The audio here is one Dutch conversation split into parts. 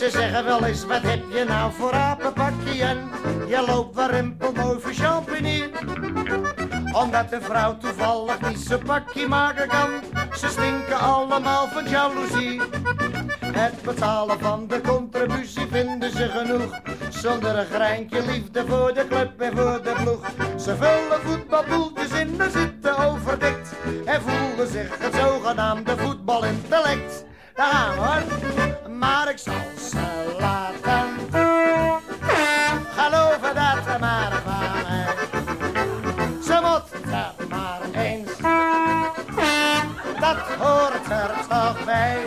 Ze zeggen wel eens, wat heb je nou voor apenpakje en je loopt waar rimpelmooi voor champignon. Omdat de vrouw toevallig niet zijn pakje maken kan, ze stinken allemaal van jaloezie. Het betalen van de contributie vinden ze genoeg. Zonder een greintje liefde voor de club en voor de ploeg. Ze vullen voetbalboeltjes in, de zitten overdekt. En voelen zich het zogenaamde voetbalintellect. Daar gaan we hoor. Maar ik zal ze laten geloven dat er maar van mij. Ze moeten maar eens. Dat hoort er toch bij.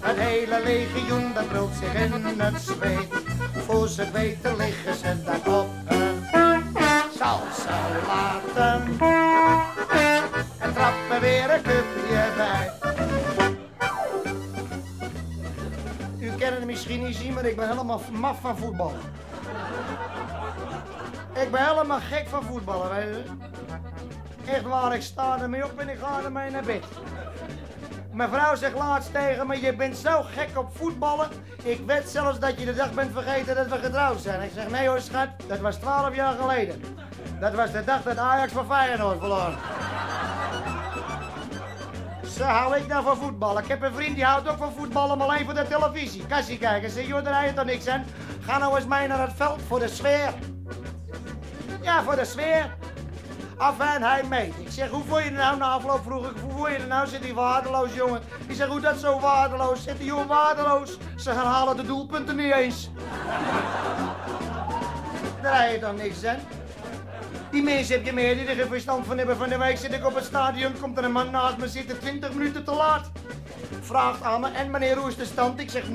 Het hele legioen dat brult zich in het zweet. Voor ze weten liggen ze daar misschien niet zien, maar ik ben helemaal maf van voetballen. Ik ben helemaal gek van voetballen, weet. Echt waar, ik sta ermee op en ik ga ermee naar bed. Mijn vrouw zegt laatst tegen me, je bent zo gek op voetballen. Ik weet zelfs dat je de dag bent vergeten dat we getrouwd zijn. Ik zeg, nee hoor schat, dat was 12 jaar geleden. Dat was de dag dat Ajax van Feyenoord verloor. Zo hou ik nou van voetballen. Ik heb een vriend die houdt ook van voetballen, maar alleen voor de televisie. Kassie kijken, zeg, joh, daar je toch niks aan. Ga nou eens mee naar het veld voor de sfeer. Ja, voor de sfeer. Afijn, hij mee. Ik zeg, hoe voel je het nou? Na afloop vroeg ik, hoe voel je het nou? Zit hij waardeloos, jongen? Ik zeg, hoe dat zo waardeloos? Zit die jongen waardeloos? Ze herhalen de doelpunten niet eens. Daar heb je dan niks aan. Die mensen heb je meer die er geen verstand van hebben. Van de week zit ik op het stadion, komt er een man naast me zitten 20 minuten te laat. Vraagt aan me, en meneer, hoe is de stand? Ik zeg 0-0,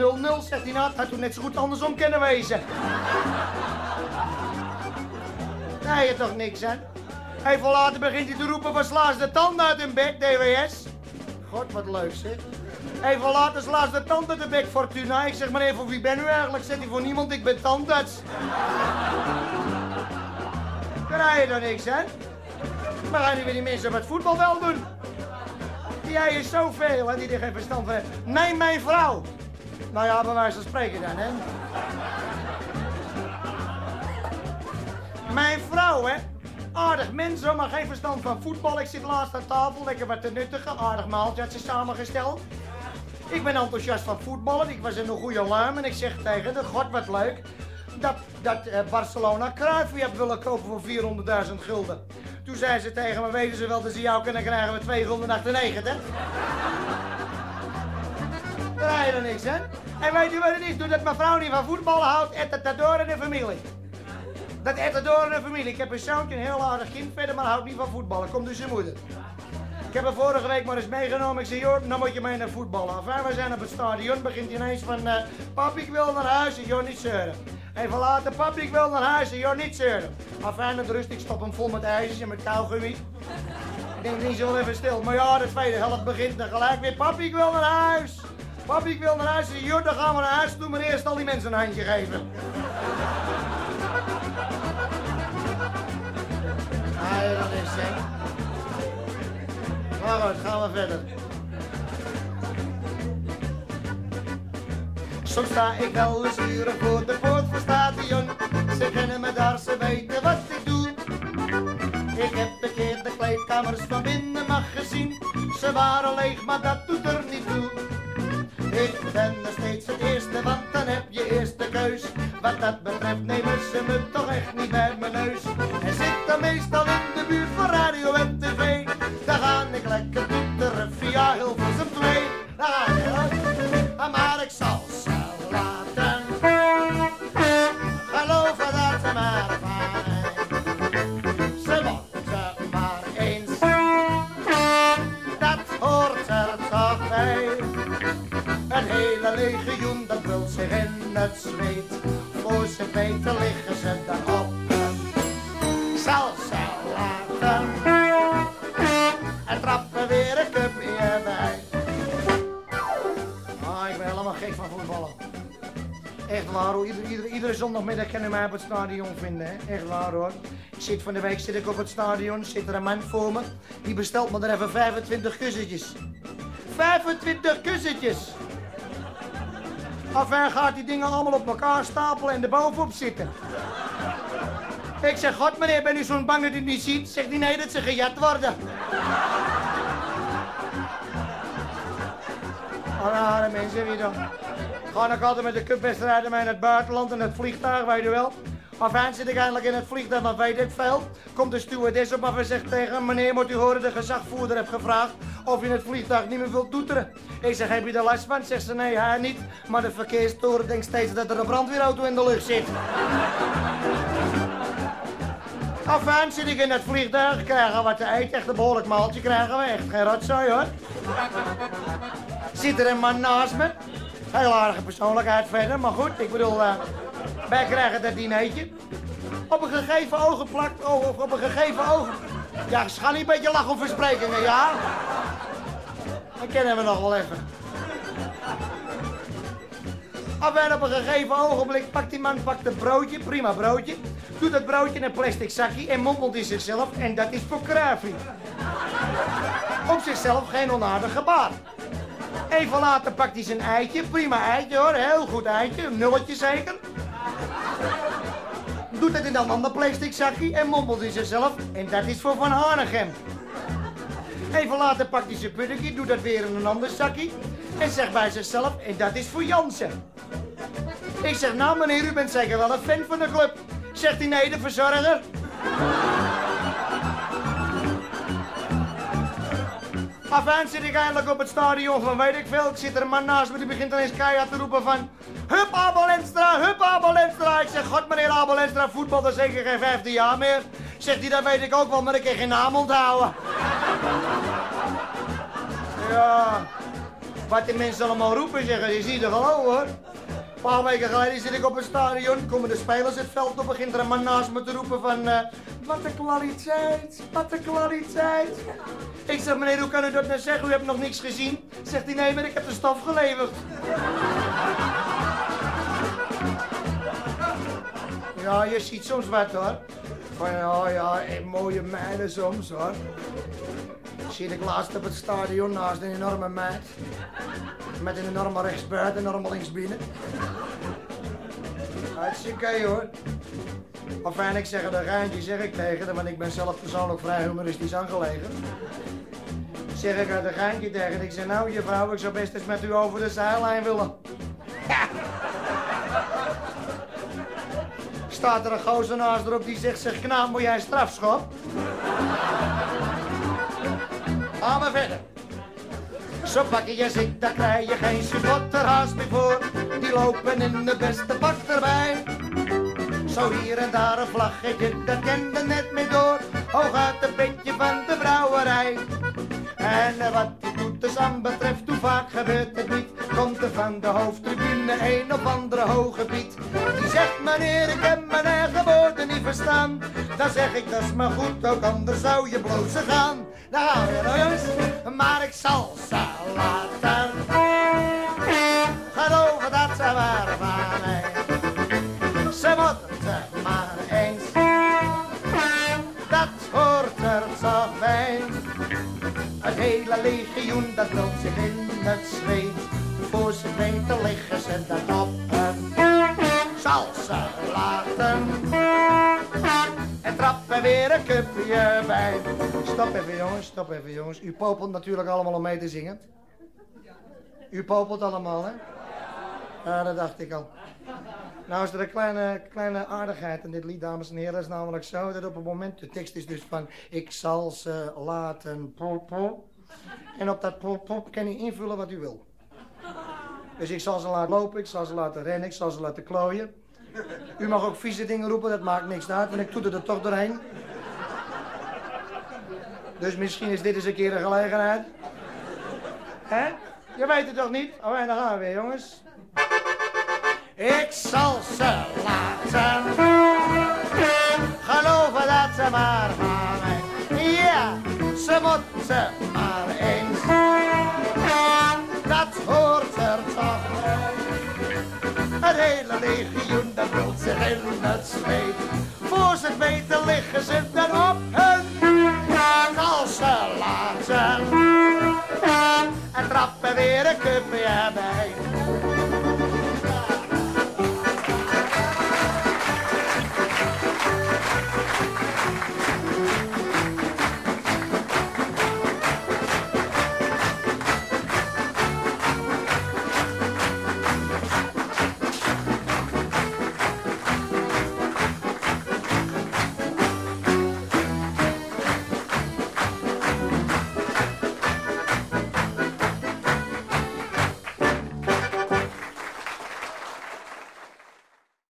zegt hij, het had toen net zo goed andersom kunnen wezen. Heb je toch niks aan? Even later begint hij te roepen van slaas de tanden uit hun bek, DWS. God, wat leuk zeg. Even later slaas de tand uit de bek, Fortuna. Ik zeg, meneer, voor wie ben u eigenlijk? Zegt hij, voor niemand, ik ben tandarts. Daar je dan niks aan. Maar gaan weer die mensen het voetbal wel doen. Jij is zoveel, hè, die er geen verstand van. Nee, mijn vrouw. Nou ja, bij wijze van spreken dan, hè. Mijn vrouw, hè. Aardig mens, hoor, maar geen verstand van voetbal. Ik zit laatst aan tafel, lekker wat te nuttigen. Aardig maaltje had ze samengesteld. Ik ben enthousiast van voetballen. Ik was in een goede luim en ik zeg tegen de god wat leuk. Dat, dat eh, Barcelona je hebt willen kopen voor 400.000 gulden. Toen zei ze tegen me, weten ze wel dat ze jou kunnen krijgen met 2 gulden 98. Daar je er niks, hè? En weet u wat het is? Doordat mijn vrouw niet van voetballen houdt, et het door in de familie. Dat het door in de familie. Ik heb een zoontje, een heel aardig kind verder, maar houdt niet van voetballen. Komt dus zijn moeder. Ik heb er vorige week maar eens meegenomen. Ik zei, joh, dan moet je mee naar voetballen. Enfin, we zijn op het stadion. Begint ineens van, uh, pap, ik wil naar huis. Ik joh, niet zeuren. Even later, pap, ik wil naar huis. Ik joh, niet zeuren. Enfin, met rust, ik stop hem vol met ijsjes en met kauwgummi. Ik denk, niet zo even stil. Maar ja, de tweede helft begint dan gelijk weer. Pap, ik wil naar huis. Pap, ik wil naar huis. Ik joh, dan gaan we naar huis. Doe maar eerst al die mensen een handje geven. Ah, ja, dat is hè. Maar goed, gaan we verder. Soms sta ik wel eens uren voor de poort van stadion. Ze kennen me daar, ze weten wat ik doe. Ik heb een keer de kleedkamers van binnen mag gezien. Ze waren leeg, maar dat doet er niet toe. Ik ben nog steeds het eerste, want dan heb je eerste keus. Wat dat betreft nemen ze me toch echt niet bij mijn neus. En zit dan meestal in de buurt van radio en Ze laten. En trappen weer een cupje bij. Ah, ik ben helemaal gek van voetballen. Echt waar hoor, iedere, iedere, iedere zondagmiddag kan je mij op het stadion vinden. Hè? Echt waar hoor. Ik zit van de week zit ik op het stadion, zit er een man voor me. Die bestelt me er even 25 kussentjes. 25 kussentjes! Enfin gaat die dingen allemaal op elkaar stapelen en er bovenop zitten. Ik zeg, god meneer, ben u zo'n bang dat u het niet ziet? Zegt hij, nee, dat ze gejat worden. De mensen weer dan. Ga ik altijd met de cupwedstrijden mee naar het buitenland en het vliegtuig, weet je wel. Enfin zit ik eindelijk in het vliegtuig, dan weet ik veel. Komt de stewardess op af en zegt tegen meneer, moet u horen, de gezagvoerder heeft gevraagd of je in het vliegtuig niet meer wilt toeteren. Ik zeg, heb je er last van? Zegt ze, nee, hij niet. Maar de verkeerstoren denkt steeds dat er een brandweerauto in de lucht zit. Enfin zit ik in het vliegtuig, krijgen wat te eten, echt een behoorlijk maaltje krijgen we, echt geen rotzooi hoor. Zit er een man naast me, heel aardige persoonlijkheid verder, maar goed, ik bedoel, uh, wij krijgen dat dinertje. Op een gegeven ogenplak, oh, op een gegeven ogen... Ja, ze niet een beetje lachen om versprekingen, ja? Dat kennen we nog wel even. Af en op een gegeven ogenblik pakt die man pakt een broodje, prima broodje. Doet dat broodje in een plastic zakje en mompelt in zichzelf. En dat is voor Kruifie. Op zichzelf geen onaardig gebaar. Even later pakt hij zijn eitje, prima eitje hoor, heel goed eitje, nulletje zeker. Doet het in een ander plastic zakje en mompelt in zichzelf. En dat is voor Van Hanegem. Even later pakt hij zijn puddingje, doet dat weer in een ander zakje. En zegt bij zichzelf, en dat is voor Jansen. Ik zeg, nou meneer, u bent zeker wel een fan van de club. Zegt hij, nee, de verzorger. Afijn zit ik eindelijk op het stadion van weet ik veel. Ik zit er een man naast me die begint ineens keihard te roepen van... Hup Abel Lenstra, hup Abel Lenstra. Ik zeg, god meneer Abel Lenstra, voetbal dat zeker geen vijfde jaar meer. Zegt hij, dat weet ik ook wel, maar ik kan geen naam onthouden. ja, wat die mensen allemaal roepen zeggen, je ziet er wel hoor. Een paar weken geleden zit ik op het stadion, komen de spelers het veld op, begint er een man naast me te roepen van... Uh, wat een kwaliteit, wat een kwaliteit. Ik zeg, meneer, hoe kan u dat nou zeggen? U hebt nog niks gezien. Zegt hij, nee, maar ik heb de stof geleverd. Ja, je ziet soms wat hoor. Van, oh ja, mooie meiden soms hoor. Zit ik laatst op het stadion naast een enorme meid. Met een enorme rechtsbuiten en een enorme linksbinnen. Hartstikke hoor. Enfin, ik zeg een geintje, zeg ik tegen want ik ben zelf persoonlijk vrij humoristisch aangelegen. Zeg ik uit een geintje tegen ik zeg nou juffrouw, ik zou best eens met u over de zijlijn willen. Ja. Staat er een gozer naast erop die zegt, zeg knaap, moet jij strafschop? Ga maar verder. Zo pak je zit, daar krijg je geen supporterhaast meer voor. Die lopen in de beste pak erbij. Zo hier en daar een vlaggetje, dat kende net mee door. Hoog uit het beetje van de brouwerij. En wat die toeters aan betreft, hoe vaak gebeurt het niet? Komt er van de hoofdtribune een of andere hoge. Die zegt meneer, ik heb mijn eigen woorden niet verstaan. Dan zeg ik, dat is maar goed, ook anders zou je blozen gaan. Nou gaan eens, maar ik zal laten. Geloof dat ze waren van mij. Ze moeten maar eens. Dat hoort er zo bij. Het hele legioen dat loopt zich in het zweet. Voor ze weten liggen ze dan op zal ze laten. En trappen weer een cupje bij. Stop even jongens, stop even jongens. U popelt natuurlijk allemaal om mee te zingen. U popelt allemaal hè? Ja, dat dacht ik al. Nou is er een kleine, kleine aardigheid in dit lied, dames en heren. Dat is namelijk zo dat op het moment, de tekst is dus van... Ik zal ze laten popo. En op dat popo kan u invullen wat u wil. Dus ik zal ze laten lopen, ik zal ze laten rennen, ik zal ze laten klooien. U mag ook vieze dingen roepen, dat maakt niks uit, want ik doe er toch doorheen. Dus misschien is dit eens een keer een gelegenheid. Hè? Je weet het toch niet? Oh, en dan gaan we weer, jongens. Ik zal ze laten geloven dat ze maar van. Ja, ze moeten maar hele legioen dat wil zich in het zweet. Voor ze het weten liggen ze dan op hun als ze. En trappen weer een cupje bij.